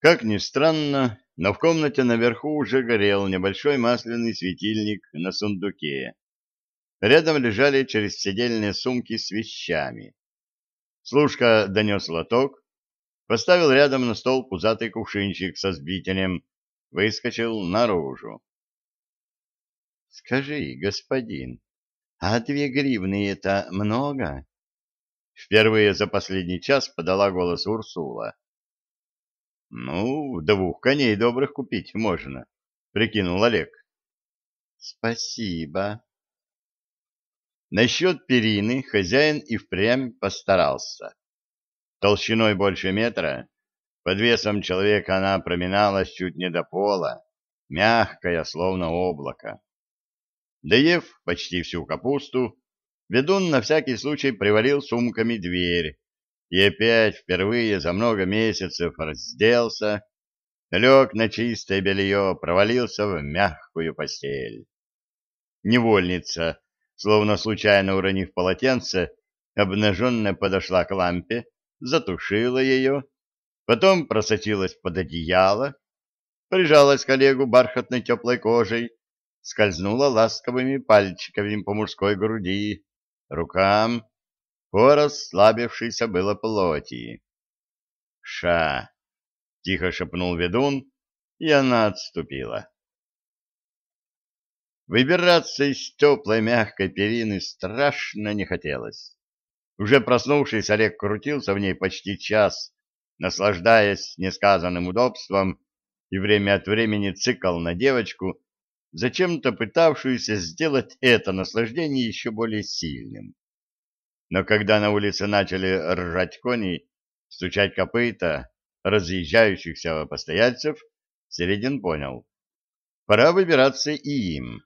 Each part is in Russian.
Как ни странно, но в комнате наверху уже горел небольшой масляный светильник на сундуке. Рядом лежали чересседельные сумки с вещами. Служка донес лоток, поставил рядом на стол пузатый кувшинчик со сбитенем, выскочил наружу. — Скажи, господин, а две гривны это много? Впервые за последний час подала голос Урсула. — Ну, двух коней добрых купить можно, — прикинул Олег. — Спасибо. Насчет перины хозяин и впрямь постарался. Толщиной больше метра, под весом человека она проминалась чуть не до пола, мягкая, словно облако. Доев почти всю капусту, ведун на всякий случай привалил сумками дверь, и опять впервые за много месяцев разделся, лег на чистое белье, провалился в мягкую постель. Невольница, словно случайно уронив полотенце, обнаженно подошла к лампе, затушила ее, потом просочилась под одеяло, прижалась к Олегу бархатной теплой кожей, скользнула ласковыми пальчиками по мужской груди, рукам, по расслабившейся было плоти. «Ша!» — тихо шепнул ведун, и она отступила. Выбираться из теплой мягкой перины страшно не хотелось. Уже проснувшись, Олег крутился в ней почти час, наслаждаясь несказанным удобством и время от времени цикл на девочку, зачем-то пытавшуюся сделать это наслаждение еще более сильным. Но когда на улице начали ржать кони, стучать копыта разъезжающихся постояльцев, Середин понял. Пора выбираться и им.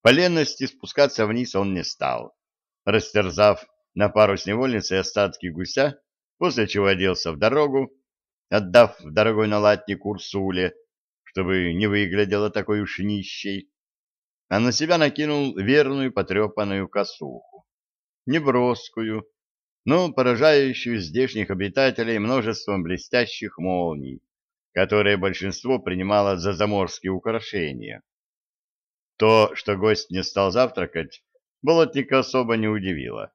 По ленности спускаться вниз он не стал. Растерзав на пару с невольницей остатки гуся, после чего оделся в дорогу, отдав в дорогой налатник Урсуле, чтобы не выглядела такой уж нищей, а на себя накинул верную потрепанную косуху неброскую, но поражающую здешних обитателей множеством блестящих молний, которые большинство принимало за заморские украшения. То, что гость не стал завтракать, болотника особо не удивило.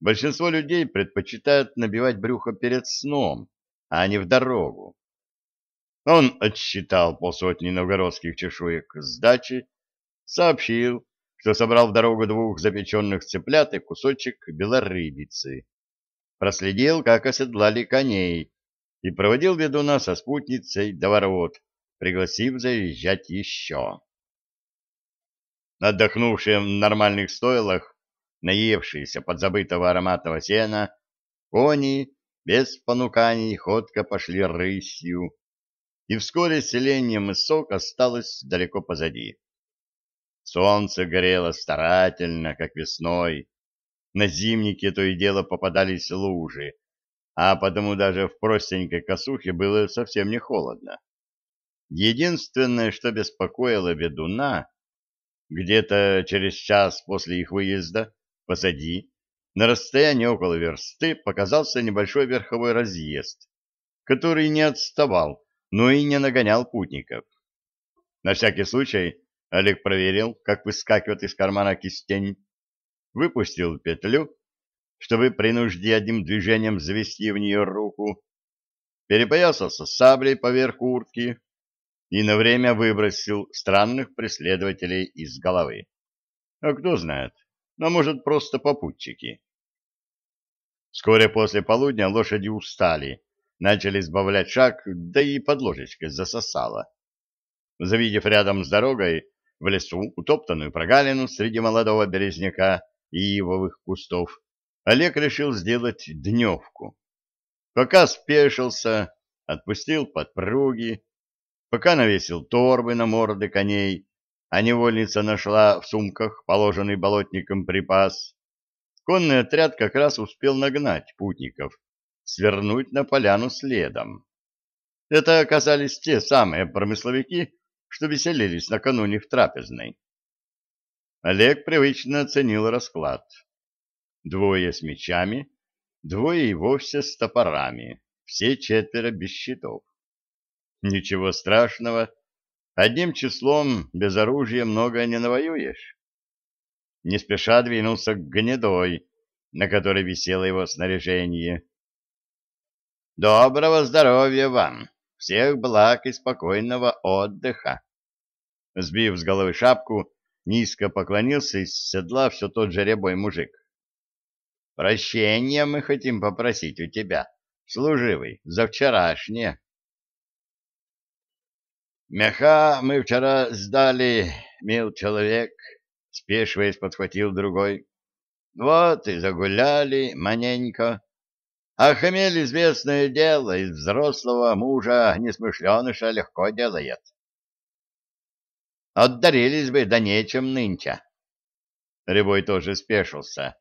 Большинство людей предпочитают набивать брюхо перед сном, а не в дорогу. Он отсчитал полсотни новгородских чешуек сдачи, сообщил, что собрал в дорогу двух запеченных цыплят и кусочек белорыбицы. Проследил, как оседлали коней, и проводил ведуна со спутницей до ворот, пригласив заезжать еще. Отдохнувшие в нормальных стойлах, наевшиеся подзабытого ароматного сена, кони без понуканий ходко пошли рысью, и вскоре селение мысок осталось далеко позади. Солнце горело старательно, как весной. На зимнике то и дело попадались лужи, а потому даже в простенькой косухе было совсем не холодно. Единственное, что беспокоило ведуна, где-то через час после их выезда, позади, на расстоянии около версты, показался небольшой верховой разъезд, который не отставал, но и не нагонял путников. На всякий случай Олег проверил, как выскакивает из кармана кистень, выпустил петлю, чтобы при нужде одним движением завести в нее руку, перепоясался саблей поверх куртки и на время выбросил странных преследователей из головы. А кто знает, а может просто попутчики. Вскоре после полудня лошади устали, начали сбавлять шаг, да и под ложечкой засосало. Завидев рядом с дорогой в лесу утоптанную прогалину среди молодого березняка и ивовых кустов, Олег решил сделать дневку. Пока спешился, отпустил подпруги, пока навесил торбы на морды коней, а невольница нашла в сумках положенный болотником припас, конный отряд как раз успел нагнать путников, свернуть на поляну следом. Это оказались те самые промысловики, что веселились накануне в трапезной. Олег привычно оценил расклад. Двое с мечами, двое и вовсе с топорами, все четверо без щитов. Ничего страшного. Одним числом без оружия много не навоюешь. Не спеша двинулся к гнедой, на которой висело его снаряжение. «Доброго здоровья вам! Всех благ и спокойного отдыха!» Сбив с головы шапку, низко поклонился из седла все тот же рябой мужик. «Прощения мы хотим попросить у тебя, служивый, за вчерашнее». «Меха мы вчера сдали, мил человек», — спешиваясь подхватил другой. «Вот и загуляли маненько. А хамель известное дело, из взрослого мужа несмышленыша легко делает. Отдарились бы, да нечем нынче». Рябой тоже спешился.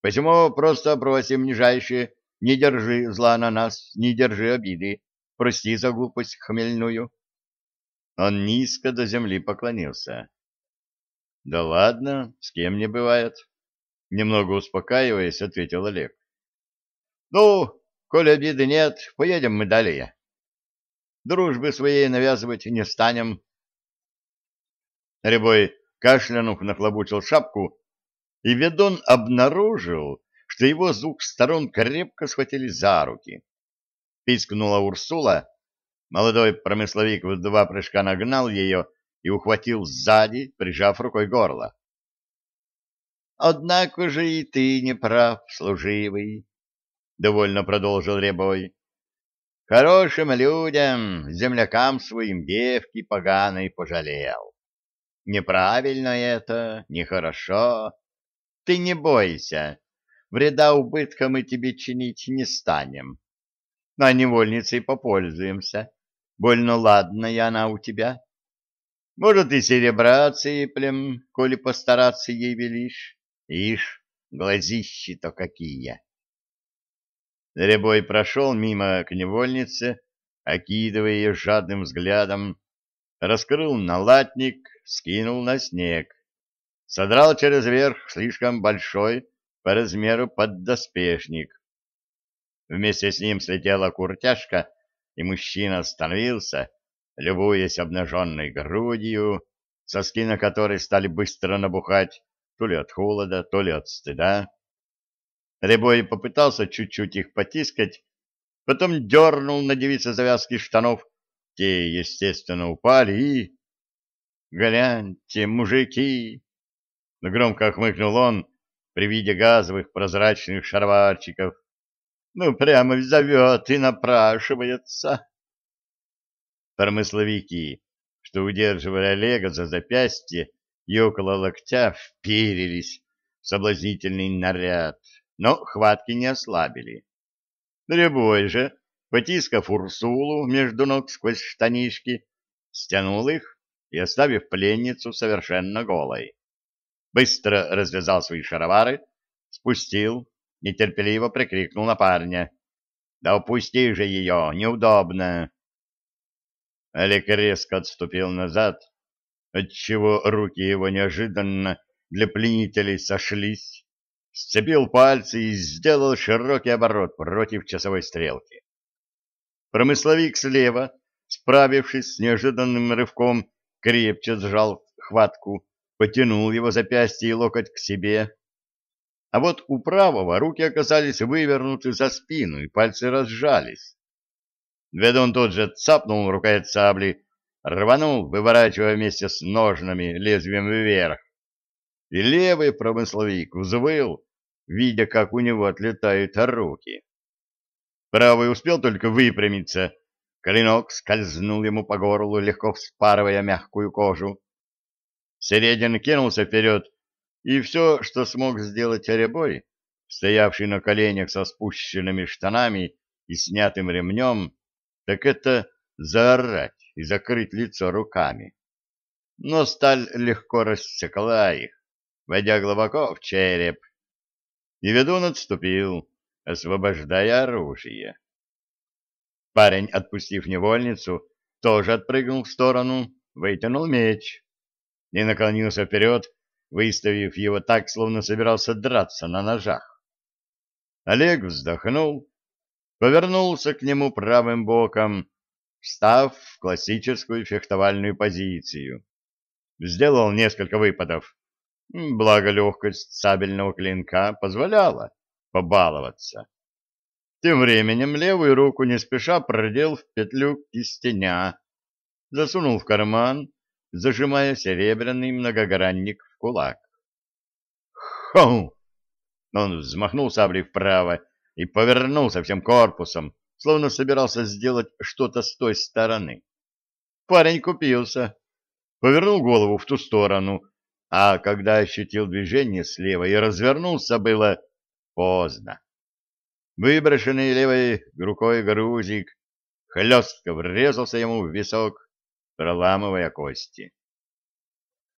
«Посему просто просим, нижайше, не держи зла на нас, не держи обиды, прости за глупость хмельную». Он низко до земли поклонился. — Да ладно, с кем не бывает. Немного успокаиваясь, ответил Олег. — Ну, коли обиды нет, поедем мы далее. Дружбы своей навязывать не станем. Рябой, кашлянув, нахлобучил шапку, и ведун обнаружил, что его с двух сторон крепко схватили за руки. Пискнула Урсула, Молодой промысловик в два прыжка нагнал ее и ухватил сзади, прижав рукой горло. «Однако же и ты не прав, служивый», — довольно продолжил Рябой. «Хорошим людям, землякам своим девки поганой пожалел. Неправильно это, нехорошо. Ты не бойся, вреда убытка мы тебе чинить не станем, а невольницей попользуемся» Больно ладная она у тебя. Может, и серебра цыплем, коли постараться ей велишь. Ишь, глазищи-то какие! Рябой прошел мимо к невольнице, окидывая ее жадным взглядом, раскрыл налатник, скинул на снег, содрал через верх слишком большой по размеру поддоспешник. Вместе с ним слетела куртяшка и мужчина остановился, любуясь обнаженной грудью, соски на которой стали быстро набухать то ли от холода, то ли от стыда. Рябой попытался чуть-чуть их потискать, потом дернул на девице завязки штанов, те, естественно, упали и... «Гляньте, мужики!» Громко хмыкнул он при виде газовых прозрачных шароварчиков, ну, прямо зовет и напрашивается. Промысловики, что удерживали Олега за запястье и около локтя, вперились в соблазнительный наряд, но хватки не ослабили. Рябой же, потискав Урсулу между ног сквозь штанишки, стянул их и, оставив пленницу совершенно голой, быстро развязал свои шаровары, спустил, нетерпеливо прикрикнул на парня. «Да упусти же ее, неудобно!» Олег резко отступил назад, отчего руки его неожиданно для пленителей сошлись, сцепил пальцы и сделал широкий оборот против часовой стрелки. Промысловик слева, справившись с неожиданным рывком, крепче сжал хватку, потянул его запястье и локоть к себе, а вот у правого руки оказались вывернуты за спину, и пальцы разжались. Ведун тут же цапнул рукоять сабли, рванул, выворачивая вместе с ножнами лезвием вверх. И левый промысловик взвыл, видя, как у него отлетают руки. Правый успел только выпрямиться, клинок скользнул ему по горлу, легко вспарывая мягкую кожу. Середин кинулся вперед, и все, что смог сделать Оребой, стоявший на коленях со спущенными штанами и снятым ремнем, так это заорать и закрыть лицо руками. Но сталь легко рассекла их, войдя глубоко в череп. И ведун отступил, освобождая оружие. Парень, отпустив невольницу, тоже отпрыгнул в сторону, вытянул меч и наклонился вперед, выставив его так, словно собирался драться на ножах. Олег вздохнул, повернулся к нему правым боком, встав в классическую фехтовальную позицию. Сделал несколько выпадов. Благо легкость сабельного клинка позволяла побаловаться. Тем временем левую руку не спеша продел в петлю кистеня, засунул в карман, зажимая серебряный многогранник в кулак. «Хоу!» Он взмахнул саблей вправо и повернулся всем корпусом, словно собирался сделать что-то с той стороны. Парень купился, повернул голову в ту сторону, а когда ощутил движение слева и развернулся, было поздно. Выброшенный левой рукой грузик хлестко врезался ему в висок, проламывая кости.